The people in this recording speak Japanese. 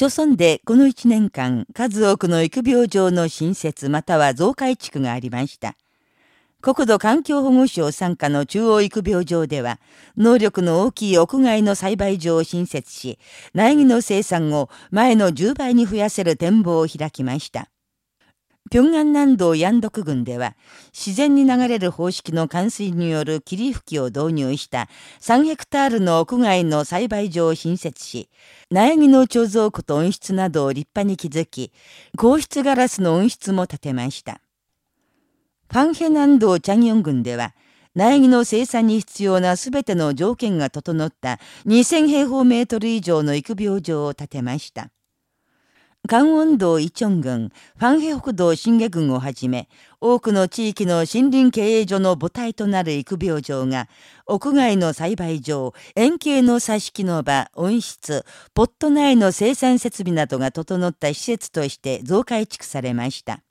著村でこの1年間、数多くの育苗場の新設または増改築がありました。国土環境保護省傘下の中央育苗場では、能力の大きい屋外の栽培場を新設し、苗木の生産を前の10倍に増やせる展望を開きました。平安南道ヤンドク郡では、自然に流れる方式の冠水による霧吹きを導入した3ヘクタールの屋外の栽培場を新設し、苗木の貯蔵庫と温室などを立派に築き、硬質ガラスの温室も建てました。ファンヘ南道チャンヨン郡では、苗木の生産に必要なすべての条件が整った2000平方メートル以上の育苗場を建てました。関温道イチョン郡、ファンヘ北道新下郡をはじめ、多くの地域の森林経営所の母体となる育苗場が、屋外の栽培場、円形の挿し木の場、温室、ポット内の生産設備などが整った施設として増改築されました。